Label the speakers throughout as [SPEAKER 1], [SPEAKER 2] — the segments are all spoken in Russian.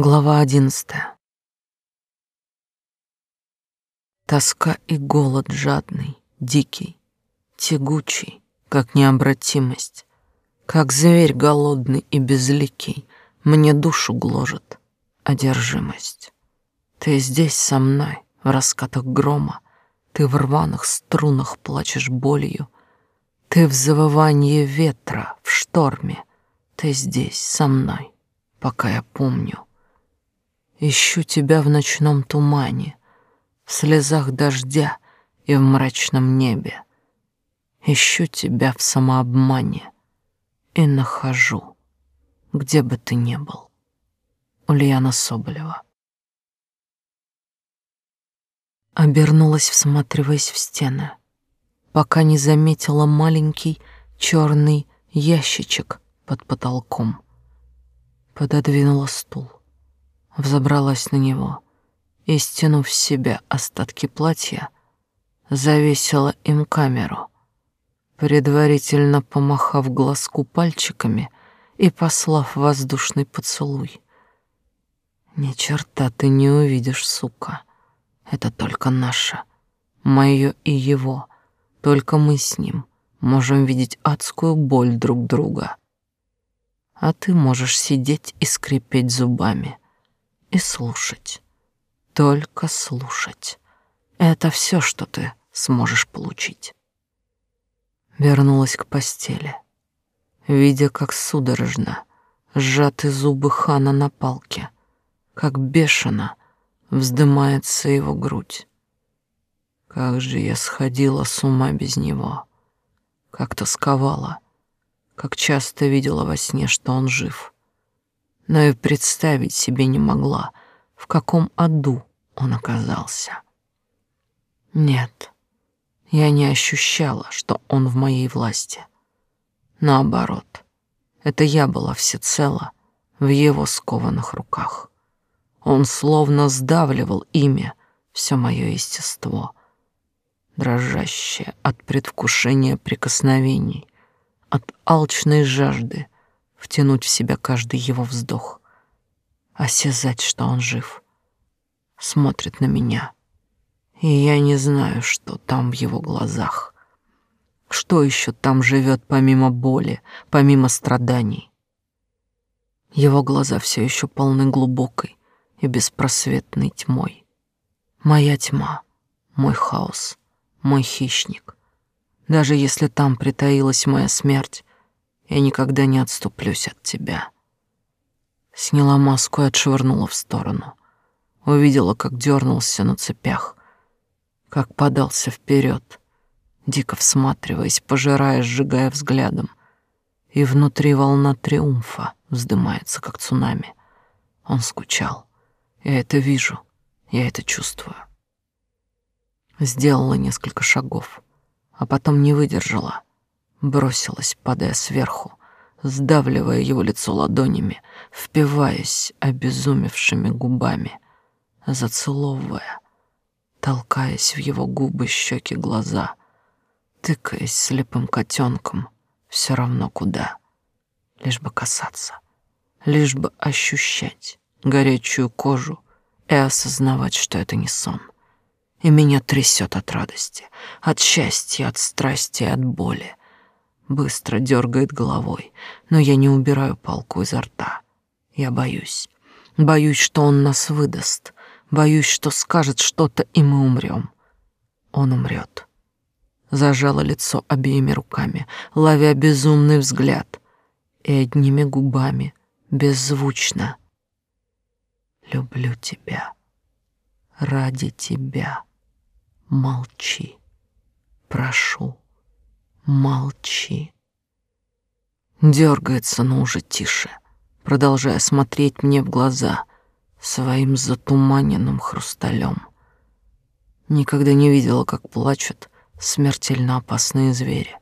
[SPEAKER 1] Глава одиннадцатая. Тоска и голод жадный, дикий, тягучий, как необратимость, как зверь голодный и безликий, мне душу гложет одержимость. Ты здесь со мной, в раскатах грома, ты в рваных струнах плачешь болью, ты в завывании ветра, в шторме, ты здесь со мной, пока я помню. Ищу тебя в ночном тумане, в слезах дождя и в мрачном небе. Ищу тебя в самообмане и нахожу, где бы ты ни был. Ульяна Соболева. Обернулась, всматриваясь в стены, пока не заметила маленький черный ящичек под потолком. Пододвинула стул, взобралась на него и, стянув с себя остатки платья, завесила им камеру, предварительно помахав глазку пальчиками и послав воздушный поцелуй. Ни черта ты не увидишь, сука. Это только наше, моё и его. Только мы с ним можем видеть адскую боль друг друга. А ты можешь сидеть и скрипеть зубами и слушать только слушать. Это все, что ты сможешь получить. Вернулась к постели, видя, как судорожно сжаты зубы хана на палке, как бешено вздымается его грудь. Как же я сходила с ума без него, как тосковала, как часто видела во сне, что он жив, но и представить себе не могла, в каком аду он оказался. Нет, я не ощущала, что он в моей власти. Наоборот, это я была всецело в его скованных руках. Он словно сдавливал ими все мое естество, дрожащее от предвкушения прикосновений, от алчной жажды втянуть в себя каждый его вздох, осязать, что он жив — смотрит на меня. И я не знаю, что там в его глазах. Что еще там живет помимо боли, помимо страданий? Его глаза все еще полны глубокой и беспросветной тьмой. Моя тьма, мой хаос, мой хищник. Даже если там притаилась моя смерть, я никогда не отступлюсь от тебя. Сняла маску и отшвырнула в сторону увидела, как дернулся на цепях, как подался вперед, дико всматриваясь, пожирая, сжигая взглядом. И внутри волна триумфа вздымается, как цунами. Он скучал. Я это вижу, я это чувствую. Сделала несколько шагов, а потом не выдержала. Бросилась, падая сверху, сдавливая его лицо ладонями, впиваясь обезумевшими губами — зацеловывая, толкаясь в его губы, щеки, глаза, тыкаясь слепым котенком все равно куда, лишь бы касаться, лишь бы ощущать горячую кожу и осознавать, что это не сон. И меня трясет от радости, от счастья, от страсти, от боли. Быстро дергает головой, но я не убираю палку изо рта. Я боюсь. Боюсь, что он нас выдаст, Боюсь, что скажет что-то, и мы умрем. Он умрет. Зажала лицо обеими руками, ловя безумный взгляд, и одними губами, беззвучно. Люблю тебя. Ради тебя. Молчи. Прошу. Молчи. Дергается, но уже тише, продолжая смотреть мне в глаза — своим затуманенным хрусталем. Никогда не видела, как плачут смертельно опасные звери,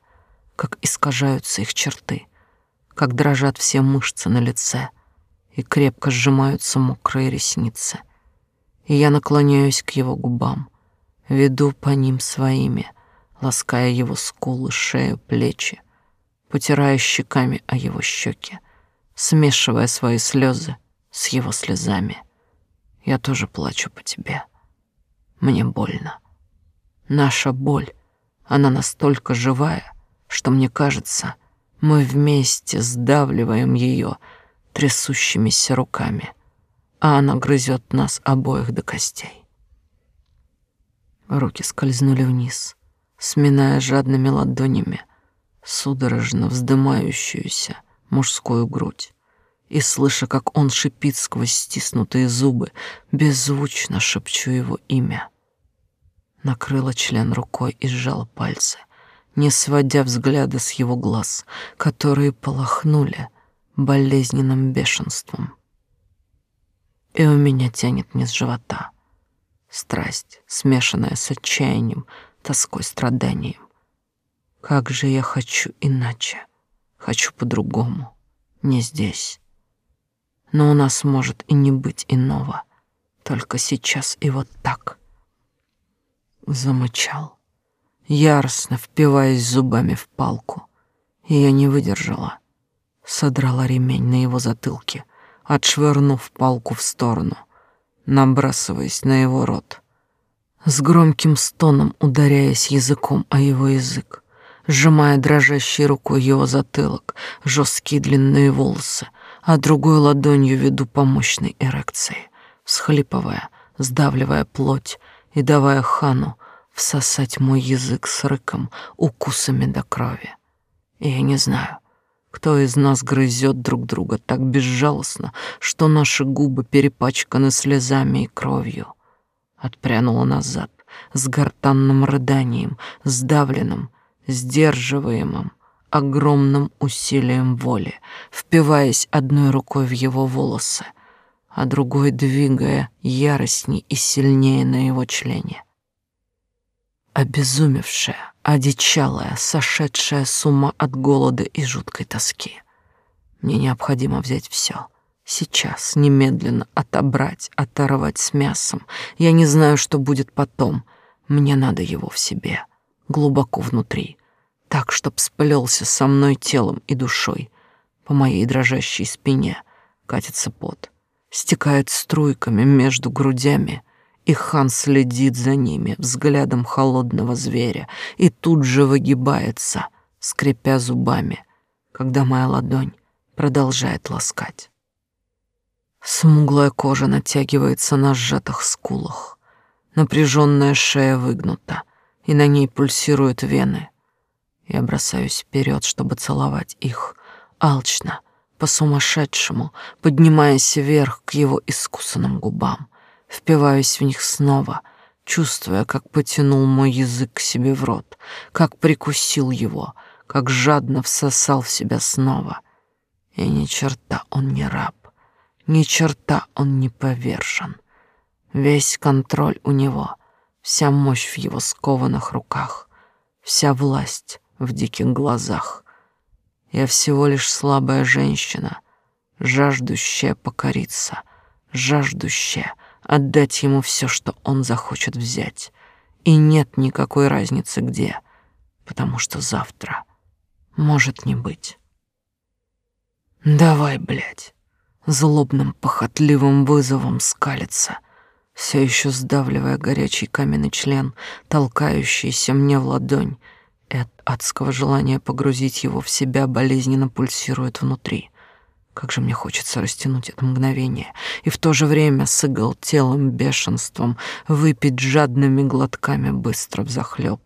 [SPEAKER 1] как искажаются их черты, как дрожат все мышцы на лице и крепко сжимаются мокрые ресницы. И я наклоняюсь к его губам, веду по ним своими, лаская его скулы, шею, плечи, потирая щеками о его щеки, смешивая свои слезы с его слезами. Я тоже плачу по тебе. Мне больно. Наша боль, она настолько живая, что мне кажется, мы вместе сдавливаем ее трясущимися руками, а она грызет нас обоих до костей. Руки скользнули вниз, сминая жадными ладонями судорожно вздымающуюся мужскую грудь. И, слыша, как он шипит сквозь стиснутые зубы, беззвучно шепчу его имя. Накрыла член рукой и сжала пальцы, не сводя взгляда с его глаз, которые полохнули болезненным бешенством. И у меня тянет низ живота. Страсть, смешанная с отчаянием, тоской, страданием. Как же я хочу иначе, хочу по-другому, не здесь. Но у нас может и не быть иного, только сейчас и вот так. Замычал, яростно впиваясь зубами в палку, и я не выдержала. Содрала ремень на его затылке, отшвырнув палку в сторону, набрасываясь на его рот, с громким стоном ударяясь языком о его язык, сжимая дрожащей рукой его затылок, жесткие длинные волосы, а другой ладонью веду по мощной эрекции, всхлипывая, сдавливая плоть и давая хану всосать мой язык с рыком, укусами до крови. И я не знаю, кто из нас грызет друг друга так безжалостно, что наши губы перепачканы слезами и кровью. Отпрянула назад с гортанным рыданием, сдавленным, сдерживаемым, огромным усилием воли, впиваясь одной рукой в его волосы, а другой двигая яростней и сильнее на его члене. Обезумевшая, одичалая, сошедшая с ума от голода и жуткой тоски. Мне необходимо взять все. Сейчас, немедленно отобрать, оторвать с мясом. Я не знаю, что будет потом. Мне надо его в себе глубоко внутри, так, чтоб сплелся со мной телом и душой. По моей дрожащей спине катится пот, стекает струйками между грудями, и хан следит за ними взглядом холодного зверя и тут же выгибается, скрипя зубами, когда моя ладонь продолжает ласкать. Смуглая кожа натягивается на сжатых скулах, напряженная шея выгнута — и на ней пульсируют вены. Я бросаюсь вперед, чтобы целовать их, алчно, по-сумасшедшему, поднимаясь вверх к его искусанным губам, впиваюсь в них снова, чувствуя, как потянул мой язык к себе в рот, как прикусил его, как жадно всосал в себя снова. И ни черта он не раб, ни черта он не повержен. Весь контроль у него — вся мощь в его скованных руках, вся власть в диких глазах. Я всего лишь слабая женщина, жаждущая покориться, жаждущая отдать ему все, что он захочет взять. И нет никакой разницы где, потому что завтра может не быть. Давай, блядь, злобным похотливым вызовом скалится — все еще сдавливая горячий каменный член, толкающийся мне в ладонь, и от адского желания погрузить его в себя болезненно пульсирует внутри. Как же мне хочется растянуть это мгновение и в то же время с телом бешенством выпить жадными глотками быстро взахлеб.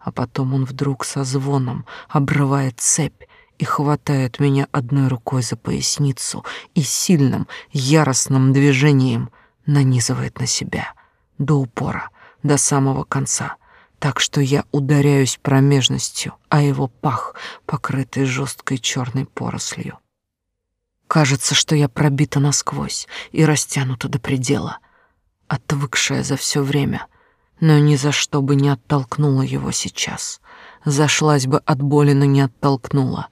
[SPEAKER 1] А потом он вдруг со звоном обрывает цепь и хватает меня одной рукой за поясницу и сильным, яростным движением — нанизывает на себя до упора, до самого конца, так что я ударяюсь промежностью, а его пах, покрытый жесткой черной порослью. Кажется, что я пробита насквозь и растянута до предела, отвыкшая за все время, но ни за что бы не оттолкнула его сейчас. Зашлась бы от боли, но не оттолкнула.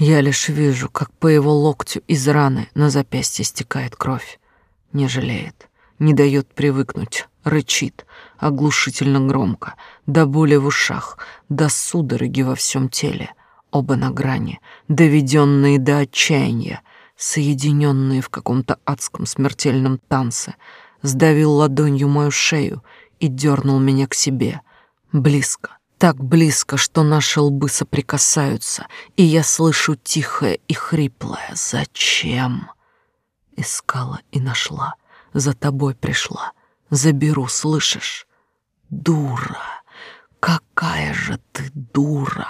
[SPEAKER 1] Я лишь вижу, как по его локтю из раны на запястье стекает кровь. Не жалеет не дает привыкнуть, рычит, оглушительно громко, до боли в ушах, до судороги во всем теле, оба на грани, доведенные до отчаяния, соединенные в каком-то адском смертельном танце, сдавил ладонью мою шею и дернул меня к себе. Близко, так близко, что наши лбы соприкасаются, и я слышу тихое и хриплое «Зачем?» Искала и нашла, за тобой пришла, заберу, слышишь? Дура, какая же ты дура!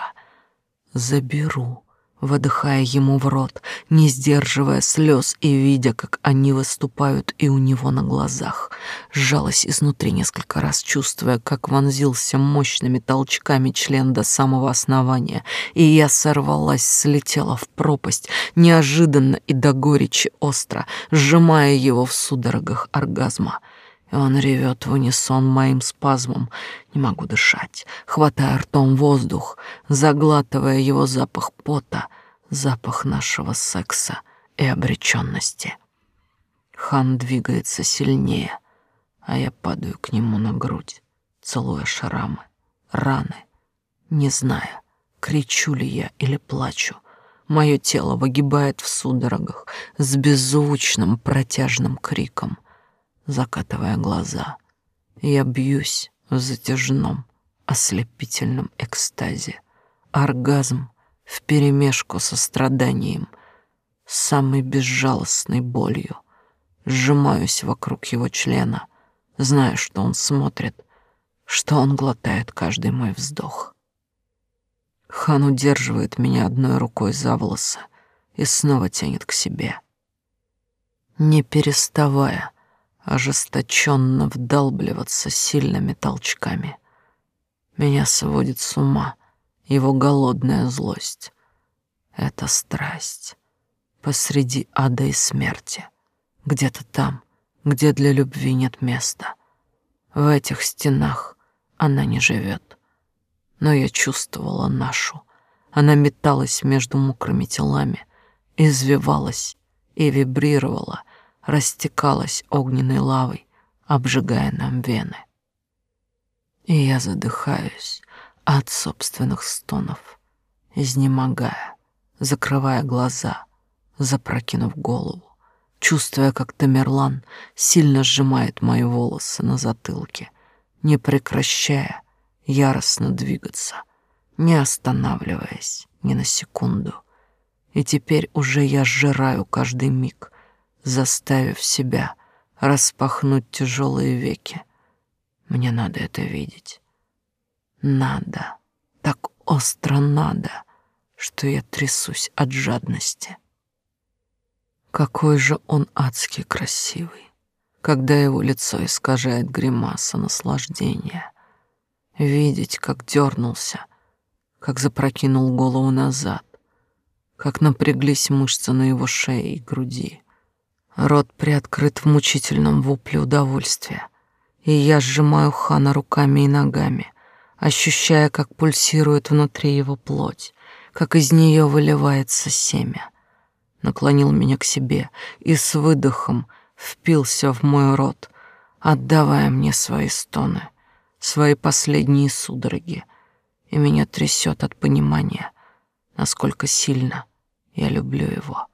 [SPEAKER 1] Заберу, выдыхая ему в рот, не сдерживая слез и видя, как они выступают и у него на глазах. Сжалась изнутри несколько раз, чувствуя, как вонзился мощными толчками член до самого основания, и я сорвалась, слетела в пропасть, неожиданно и до горечи остро, сжимая его в судорогах оргазма и он ревет в унисон моим спазмом. Не могу дышать, хватая ртом воздух, заглатывая его запах пота, запах нашего секса и обреченности. Хан двигается сильнее, а я падаю к нему на грудь, целуя шрамы, раны, не зная, кричу ли я или плачу. Мое тело выгибает в судорогах с беззвучным протяжным криком — закатывая глаза. Я бьюсь в затяжном, ослепительном экстазе. Оргазм вперемешку со страданием, самой безжалостной болью. Сжимаюсь вокруг его члена, зная, что он смотрит, что он глотает каждый мой вздох. Хан удерживает меня одной рукой за волосы и снова тянет к себе. Не переставая, ожесточенно вдалбливаться сильными толчками. Меня сводит с ума его голодная злость. Это страсть посреди ада и смерти, где-то там, где для любви нет места. В этих стенах она не живет. Но я чувствовала нашу. Она металась между мокрыми телами, извивалась и вибрировала, растекалась огненной лавой, обжигая нам вены. И я задыхаюсь от собственных стонов, изнемогая, закрывая глаза, запрокинув голову, чувствуя, как Тамерлан сильно сжимает мои волосы на затылке, не прекращая яростно двигаться, не останавливаясь ни на секунду. И теперь уже я сжираю каждый миг, заставив себя распахнуть тяжелые веки. Мне надо это видеть. Надо, так остро надо, что я трясусь от жадности. Какой же он адски красивый, когда его лицо искажает гримаса наслаждения. Видеть, как дернулся, как запрокинул голову назад, как напряглись мышцы на его шее и груди, Рот приоткрыт в мучительном вопле удовольствия, и я сжимаю Хана руками и ногами, ощущая, как пульсирует внутри его плоть, как из нее выливается семя. Наклонил меня к себе и с выдохом впился в мой рот, отдавая мне свои стоны, свои последние судороги, и меня трясет от понимания, насколько сильно я люблю его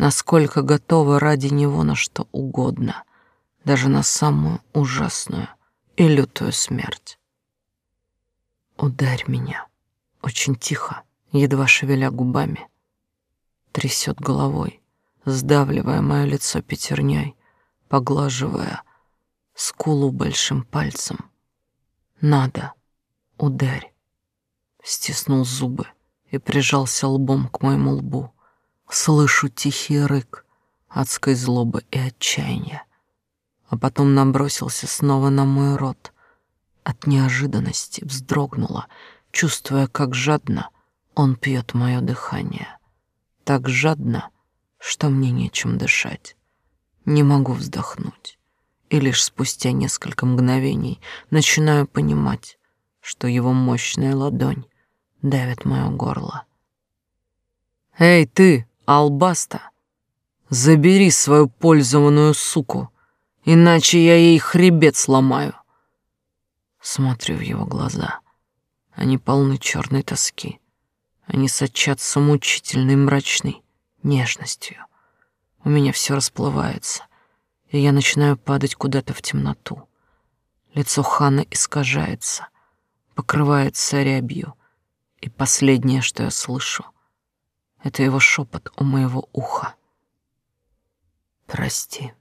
[SPEAKER 1] насколько готова ради него на что угодно, даже на самую ужасную и лютую смерть. Ударь меня, очень тихо, едва шевеля губами, трясет головой, сдавливая мое лицо пятерней, поглаживая скулу большим пальцем. Надо, ударь. Стиснул зубы и прижался лбом к моему лбу, Слышу тихий рык адской злобы и отчаяния. А потом набросился снова на мой рот. От неожиданности вздрогнула, чувствуя, как жадно он пьет мое дыхание. Так жадно, что мне нечем дышать. Не могу вздохнуть. И лишь спустя несколько мгновений начинаю понимать, что его мощная ладонь давит мое горло. «Эй, ты!» Албаста, забери свою пользованную суку, иначе я ей хребет сломаю. Смотрю в его глаза. Они полны черной тоски. Они сочатся мучительной мрачной нежностью. У меня все расплывается, и я начинаю падать куда-то в темноту. Лицо Хана искажается, покрывается рябью, и последнее, что я слышу, это его шепот у моего уха. Прости.